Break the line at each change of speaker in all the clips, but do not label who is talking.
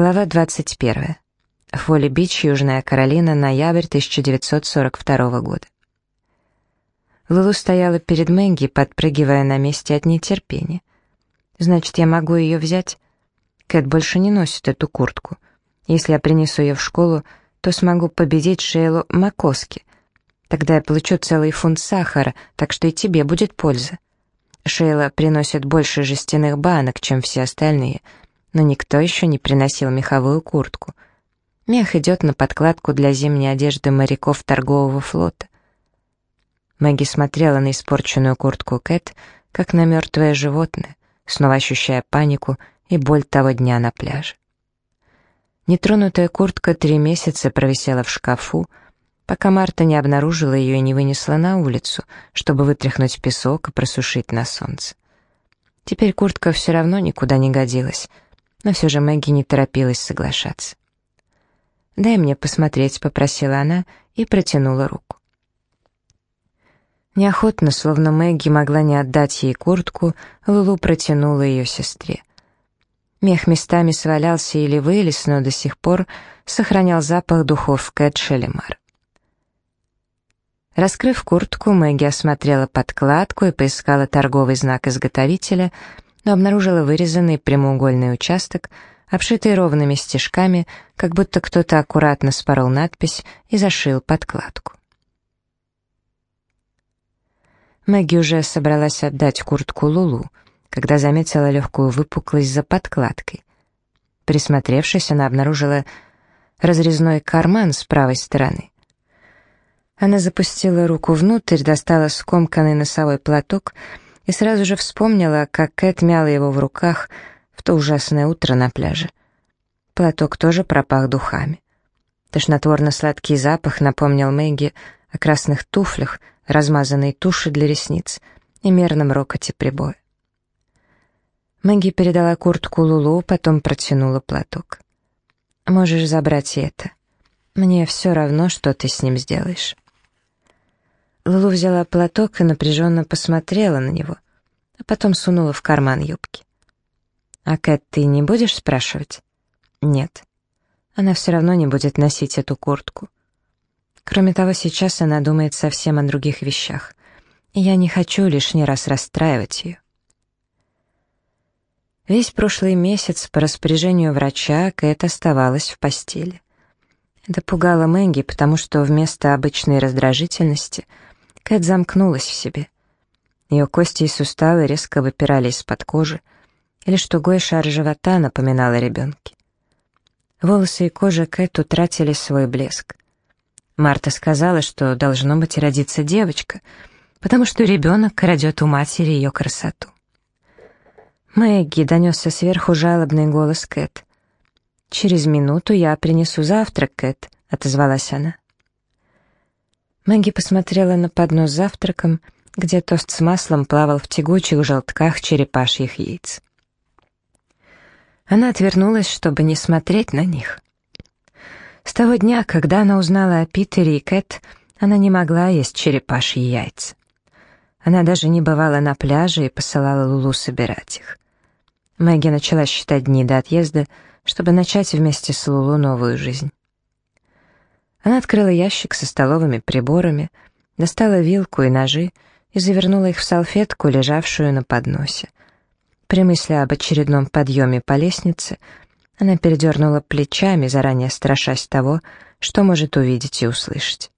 Глава 21. Фолли-Бич, Южная Каролина, ноябрь 1942 года. Лулу стояла перед Мэнги, подпрыгивая на месте от нетерпения. «Значит, я могу ее взять?» Кэт больше не носит эту куртку. Если я принесу ее в школу, то смогу победить Шейлу Макоски. Тогда я получу целый фунт сахара, так что и тебе будет польза. Шейла приносит больше жестяных банок, чем все остальные — но никто еще не приносил меховую куртку. Мех идет на подкладку для зимней одежды моряков торгового флота. Мэгги смотрела на испорченную куртку Кэт, как на мертвое животное, снова ощущая панику и боль того дня на пляже. Нетронутая куртка три месяца провисела в шкафу, пока Марта не обнаружила ее и не вынесла на улицу, чтобы вытряхнуть песок и просушить на солнце. Теперь куртка все равно никуда не годилась — но все же Мэгги не торопилась соглашаться. «Дай мне посмотреть», — попросила она и протянула руку. Неохотно, словно Мэгги могла не отдать ей куртку, Лулу протянула ее сестре. Мех местами свалялся или вылез, но до сих пор сохранял запах духов Кэт Шелемар. Раскрыв куртку, Мэгги осмотрела подкладку и поискала торговый знак изготовителя — но обнаружила вырезанный прямоугольный участок, обшитый ровными стежками, как будто кто-то аккуратно спорол надпись и зашил подкладку. Мэгги уже собралась отдать куртку Лулу, когда заметила легкую выпуклость за подкладкой. Присмотревшись, она обнаружила разрезной карман с правой стороны. Она запустила руку внутрь, достала скомканный носовой платок — сразу же вспомнила, как Кэт мяла его в руках в то ужасное утро на пляже. Платок тоже пропах духами. Тошнотворно-сладкий запах напомнил Мэгги о красных туфлях, размазанной туши для ресниц и мерном рокоте прибоя. Мэгги передала куртку Лулу, потом протянула платок. «Можешь забрать и это. Мне все равно, что ты с ним сделаешь». Лулу взяла платок и напряженно посмотрела на него, а потом сунула в карман юбки. «А Кэт, ты не будешь спрашивать?» «Нет. Она все равно не будет носить эту куртку. Кроме того, сейчас она думает совсем о других вещах, и я не хочу лишний раз расстраивать ее». Весь прошлый месяц по распоряжению врача Кэт оставалась в постели. Это пугало Мэгги, потому что вместо обычной раздражительности — Кэт замкнулась в себе. Ее кости и суставы резко выпирали из-под кожи, и лишь тугой шар живота напоминал о ребенке. Волосы и кожа Кэт утратили свой блеск. Марта сказала, что должно быть родиться девочка, потому что ребенок крадет у матери ее красоту. «Мэгги», — донесся сверху жалобный голос Кэт. «Через минуту я принесу завтрак, Кэт», — отозвалась она. Мэгги посмотрела на поднос с завтраком, где тост с маслом плавал в тягучих желтках черепашьих яиц. Она отвернулась, чтобы не смотреть на них. С того дня, когда она узнала о Питере и Кэт, она не могла есть черепашьи яйца. Она даже не бывала на пляже и посылала Лулу собирать их. Мэгги начала считать дни до отъезда, чтобы начать вместе с Лулу новую жизнь. Она открыла ящик со столовыми приборами, достала вилку и ножи и завернула их в салфетку, лежавшую на подносе. При мысли об очередном подъеме по лестнице она передернула плечами, заранее страшась того, что может увидеть и услышать.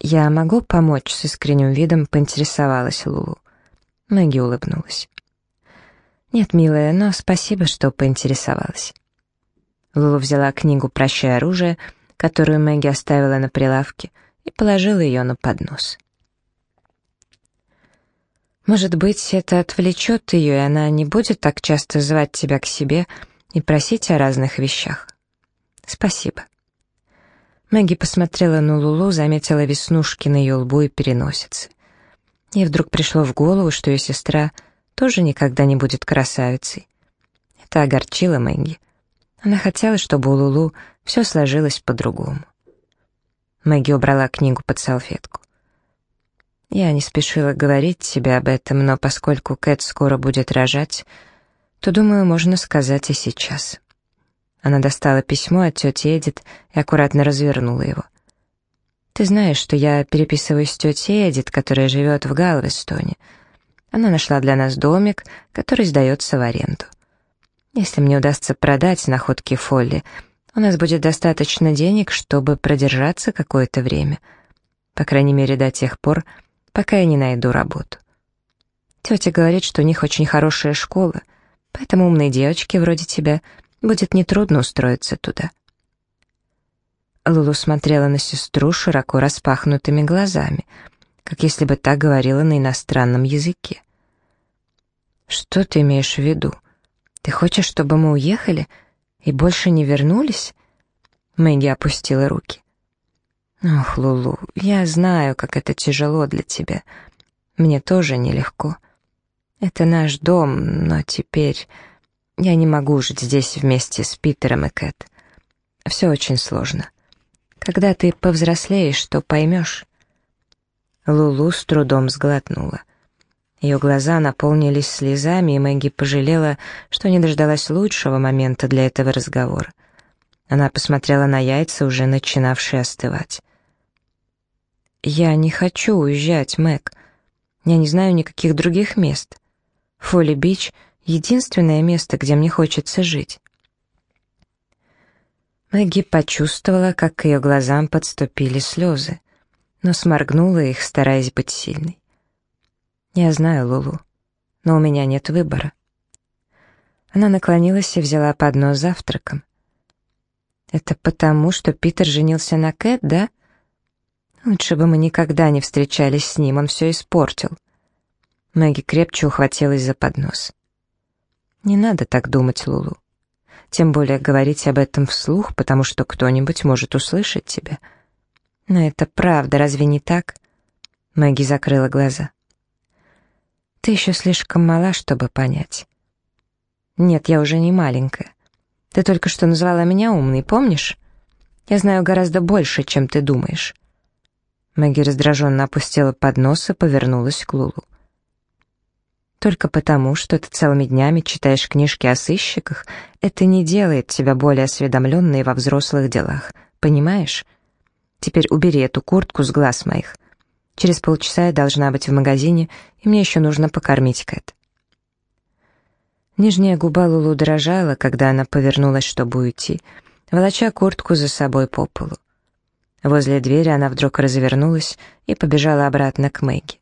«Я могу помочь?» — с искренним видом поинтересовалась Лулу. Мэгги улыбнулась. «Нет, милая, но спасибо, что поинтересовалась». Лулу взяла книгу «Прощай оружие», которую Мэгги оставила на прилавке, и положила ее на поднос. Может быть, это отвлечет ее, и она не будет так часто звать тебя к себе и просить о разных вещах. Спасибо. Мэгги посмотрела на Лулу, заметила веснушки на ее лбу и переносице. Ей вдруг пришло в голову, что ее сестра тоже никогда не будет красавицей. Это огорчило Мэгги. Она хотела, чтобы у Лулу все сложилось по-другому. Мэгги убрала книгу под салфетку. Я не спешила говорить тебе об этом, но поскольку Кэт скоро будет рожать, то, думаю, можно сказать и сейчас. Она достала письмо от тети Эдит и аккуратно развернула его. «Ты знаешь, что я переписываюсь с тетей Эдит, которая живет в Галвестоне. Она нашла для нас домик, который сдается в аренду. Если мне удастся продать находки Фолли, у нас будет достаточно денег, чтобы продержаться какое-то время. По крайней мере, до тех пор, пока я не найду работу. Тетя говорит, что у них очень хорошая школа, поэтому умной девочке вроде тебя — Будет нетрудно устроиться туда. Лулу смотрела на сестру широко распахнутыми глазами, как если бы та говорила на иностранном языке. «Что ты имеешь в виду? Ты хочешь, чтобы мы уехали и больше не вернулись?» Мэгги опустила руки. «Ох, Лулу, я знаю, как это тяжело для тебя. Мне тоже нелегко. Это наш дом, но теперь я не могу жить здесь вместе с Питером и Кэт. Все очень сложно. Когда ты повзрослеешь, то поймешь. Лулу с трудом сглотнула. Ее глаза наполнились слезами, и Мэгги пожалела, что не дождалась лучшего момента для этого разговора. Она посмотрела на яйца, уже начинавшие остывать. «Я не хочу уезжать, Мэг. Я не знаю никаких других мест. Фолли-Бич единственное место, где мне хочется жить. Мэгги почувствовала, как к ее глазам подступили слезы, но сморгнула их, стараясь быть сильной. «Я знаю, Лулу, но у меня нет выбора». Она наклонилась и взяла поднос завтраком. «Это потому, что Питер женился на Кэт, да? Лучше бы мы никогда не встречались с ним, он все испортил». Мэгги крепче ухватилась за поднос. Не надо так думать, Лулу. Тем более говорить об этом вслух, потому что кто-нибудь может услышать тебя. Но это правда, разве не так? Мэгги закрыла глаза. Ты еще слишком мала, чтобы понять. Нет, я уже не маленькая. Ты только что назвала меня умной, помнишь? Я знаю гораздо больше, чем ты думаешь. Мэгги раздраженно опустила поднос и повернулась к Лулу. Только потому, что ты целыми днями читаешь книжки о сыщиках, это не делает тебя более осведомленной во взрослых делах. Понимаешь? Теперь убери эту куртку с глаз моих. Через полчаса я должна быть в магазине, и мне еще нужно покормить Кэт. Нижняя губа Лулу дрожала, когда она повернулась, чтобы уйти, волоча куртку за собой по полу. Возле двери она вдруг развернулась и побежала обратно к Мэгги.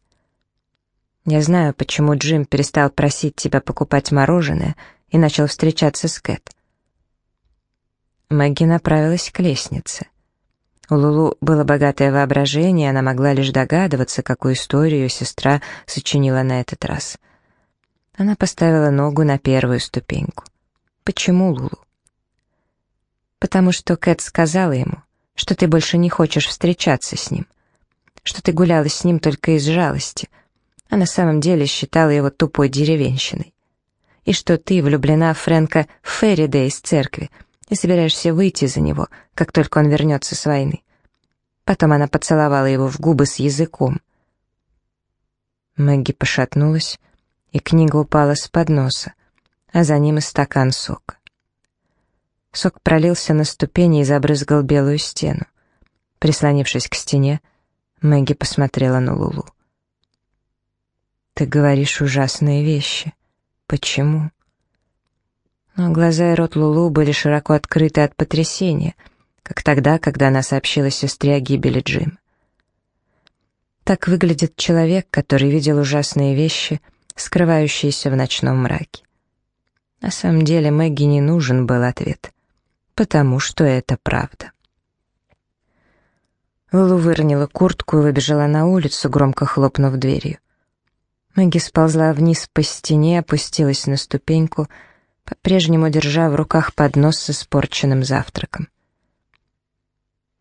Я знаю, почему Джим перестал просить тебя покупать мороженое и начал встречаться с Кэт. Мэгги направилась к лестнице. У Лулу было богатое воображение, она могла лишь догадываться, какую историю сестра сочинила на этот раз. Она поставила ногу на первую ступеньку. Почему Лулу? Потому что Кэт сказала ему, что ты больше не хочешь встречаться с ним, что ты гуляла с ним только из жалости — а на самом деле считала его тупой деревенщиной. И что ты влюблена в Фрэнка Ферриде из церкви и собираешься выйти за него, как только он вернется с войны. Потом она поцеловала его в губы с языком. Мэгги пошатнулась, и книга упала с подноса, а за ним и стакан сока. Сок пролился на ступени и забрызгал белую стену. Прислонившись к стене, Мэгги посмотрела на Лулу. Ты говоришь ужасные вещи. Почему? Но глаза и рот Лулу были широко открыты от потрясения, как тогда, когда она сообщила сестре о гибели Джим. Так выглядит человек, который видел ужасные вещи, скрывающиеся в ночном мраке. На самом деле Мэгги не нужен был ответ, потому что это правда. Лулу выронила куртку и выбежала на улицу, громко хлопнув дверью. Мэгги сползла вниз по стене, опустилась на ступеньку, по-прежнему держа в руках поднос с испорченным завтраком.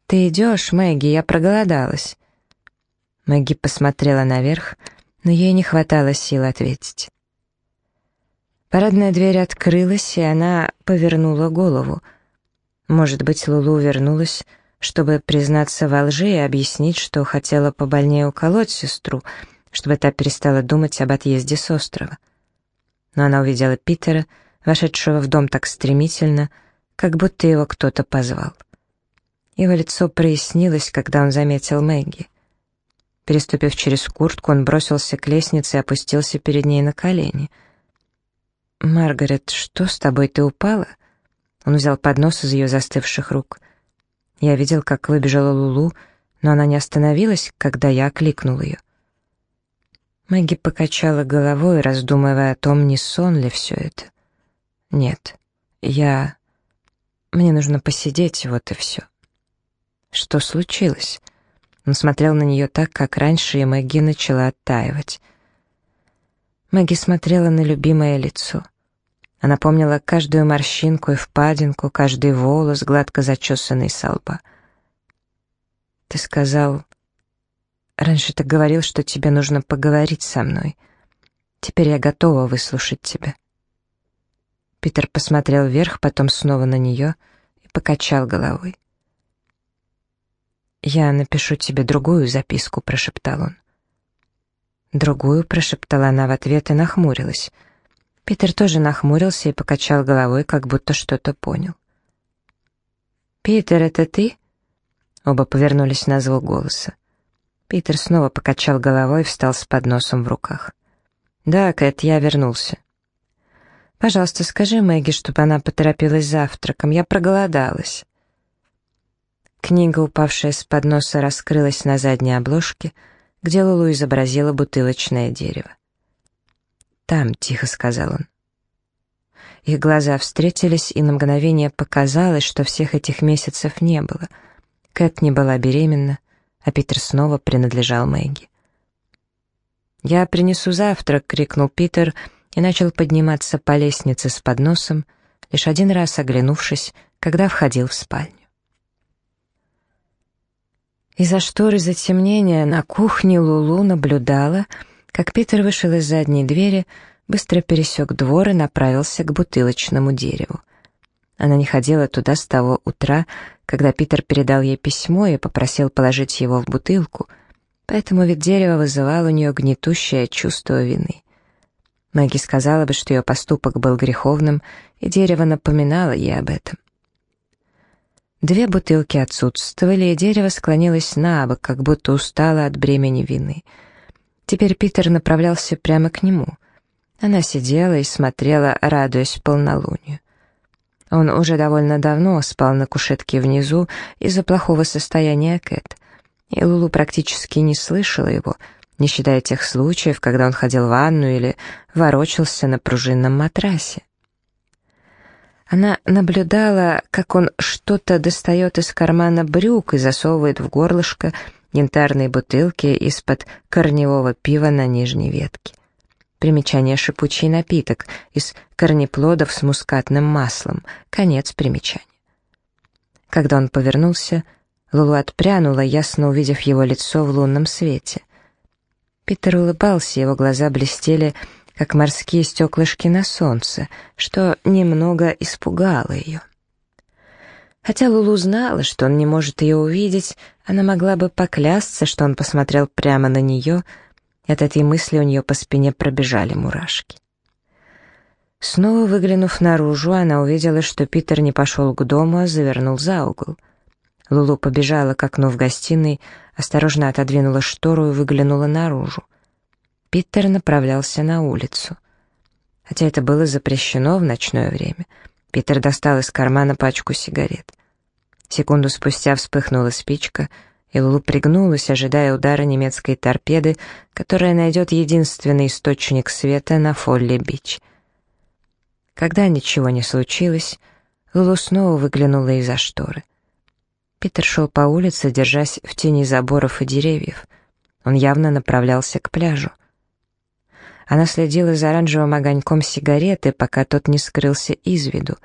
«Ты идешь, Мэгги, я проголодалась». Мэгги посмотрела наверх, но ей не хватало сил ответить. Парадная дверь открылась, и она повернула голову. Может быть, Лулу вернулась, чтобы признаться во лжи и объяснить, что хотела побольнее уколоть сестру — чтобы та перестала думать об отъезде с острова. Но она увидела Питера, вошедшего в дом так стремительно, как будто его кто-то позвал. Его лицо прояснилось, когда он заметил Мэгги. Переступив через куртку, он бросился к лестнице и опустился перед ней на колени. «Маргарет, что с тобой, ты упала?» Он взял поднос из ее застывших рук. Я видел, как выбежала Лулу, но она не остановилась, когда я окликнул ее. Мэгги покачала головой, раздумывая о том, не сон ли все это. «Нет, я... Мне нужно посидеть, вот и все». «Что случилось?» Он смотрел на нее так, как раньше, и Мэгги начала оттаивать. Мэгги смотрела на любимое лицо. Она помнила каждую морщинку и впадинку, каждый волос, гладко зачесанный со лба. «Ты сказал...» «Раньше ты говорил, что тебе нужно поговорить со мной. Теперь я готова выслушать тебя». Питер посмотрел вверх, потом снова на нее и покачал головой. «Я напишу тебе другую записку», — прошептал он. «Другую?» — прошептала она в ответ и нахмурилась — Питер тоже нахмурился и покачал головой, как будто что-то понял. «Питер, это ты?» Оба повернулись на звук голоса. Питер снова покачал головой и встал с подносом в руках. «Да, Кэт, я вернулся». «Пожалуйста, скажи Мэгги, чтобы она поторопилась завтраком. Я проголодалась». Книга, упавшая с подноса, раскрылась на задней обложке, где Лулу изобразила бутылочное дерево там», — тихо сказал он. Их глаза встретились, и на мгновение показалось, что всех этих месяцев не было. Кэт не была беременна, а Питер снова принадлежал Мэгги. «Я принесу завтрак!» — крикнул Питер и начал подниматься по лестнице с подносом, лишь один раз оглянувшись, когда входил в спальню. Из-за шторы затемнения на кухне Лулу наблюдала — как Питер вышел из задней двери, быстро пересек двор и направился к бутылочному дереву. Она не ходила туда с того утра, когда Питер передал ей письмо и попросил положить его в бутылку, поэтому вид дерева вызывал у нее гнетущее чувство вины. Мэгги сказала бы, что ее поступок был греховным, и дерево напоминало ей об этом. Две бутылки отсутствовали, и дерево склонилось на бок, как будто устало от бремени вины — Теперь Питер направлялся прямо к нему. Она сидела и смотрела, радуясь полнолунию. Он уже довольно давно спал на кушетке внизу из-за плохого состояния Кэт, и Лулу практически не слышала его, не считая тех случаев, когда он ходил в ванну или ворочался на пружинном матрасе. Она наблюдала, как он что-то достает из кармана брюк и засовывает в горлышко, янтарной бутылки из-под корневого пива на нижней ветке. Примечание «шипучий напиток» из корнеплодов с мускатным маслом. Конец примечания. Когда он повернулся, Лулу отпрянула, ясно увидев его лицо в лунном свете. Питер улыбался, его глаза блестели, как морские стеклышки на солнце, что немного испугало ее. Хотя Лулу знала, что он не может ее увидеть, она могла бы поклясться, что он посмотрел прямо на нее, и от этой мысли у нее по спине пробежали мурашки. Снова выглянув наружу, она увидела, что Питер не пошел к дому, а завернул за угол. Лулу побежала к окну в гостиной, осторожно отодвинула штору и выглянула наружу. Питер направлялся на улицу. Хотя это было запрещено в ночное время — Питер достал из кармана пачку сигарет. Секунду спустя вспыхнула спичка, и Лулу пригнулась, ожидая удара немецкой торпеды, которая найдет единственный источник света на Фолли-Бич. Когда ничего не случилось, Лулу снова выглянула из-за шторы. Питер шел по улице, держась в тени заборов и деревьев. Он явно направлялся к пляжу. Она следила за оранжевым огоньком сигареты, пока тот не скрылся из виду.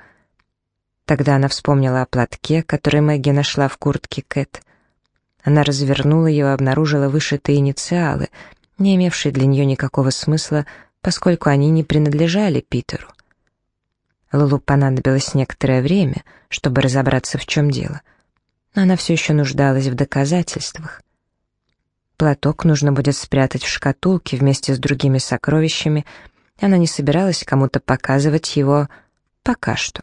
Тогда она вспомнила о платке, который Мэгги нашла в куртке Кэт. Она развернула ее и обнаружила вышитые инициалы, не имевшие для нее никакого смысла, поскольку они не принадлежали Питеру. Лулу понадобилось некоторое время, чтобы разобраться, в чем дело. Но она все еще нуждалась в доказательствах. Платок нужно будет спрятать в шкатулке вместе с другими сокровищами, она не собиралась кому-то показывать его пока что.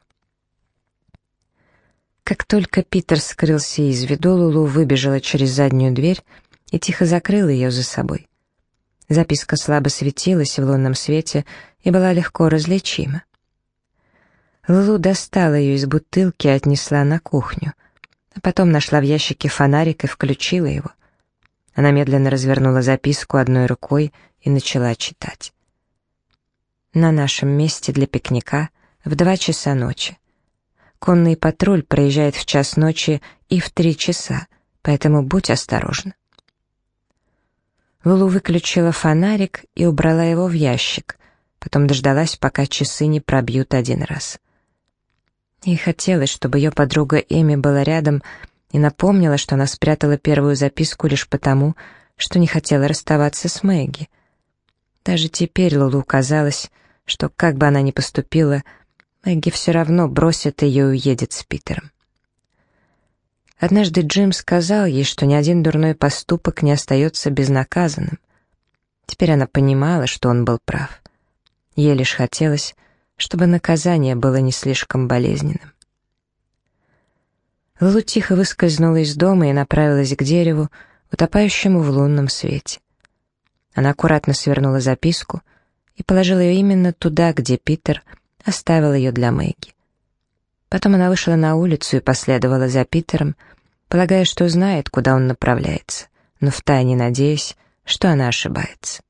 Как только Питер скрылся из виду, Лулу выбежала через заднюю дверь и тихо закрыла ее за собой. Записка слабо светилась в лунном свете и была легко различима. Лулу достала ее из бутылки и отнесла на кухню, а потом нашла в ящике фонарик и включила его. Она медленно развернула записку одной рукой и начала читать. «На нашем месте для пикника в два часа ночи. Конный патруль проезжает в час ночи и в три часа, поэтому будь осторожна». Лулу выключила фонарик и убрала его в ящик, потом дождалась, пока часы не пробьют один раз. Ей хотелось, чтобы ее подруга Эми была рядом и напомнила, что она спрятала первую записку лишь потому, что не хотела расставаться с Мэгги. Даже теперь Лулу казалось, что как бы она ни поступила, Мэгги все равно бросит ее и уедет с Питером. Однажды Джим сказал ей, что ни один дурной поступок не остается безнаказанным. Теперь она понимала, что он был прав. Ей лишь хотелось, чтобы наказание было не слишком болезненным. Лулу тихо выскользнула из дома и направилась к дереву, утопающему в лунном свете. Она аккуратно свернула записку и положила ее именно туда, где Питер оставил ее для Мэгги. Потом она вышла на улицу и последовала за Питером, полагая, что знает, куда он направляется, но втайне надеясь, что она ошибается.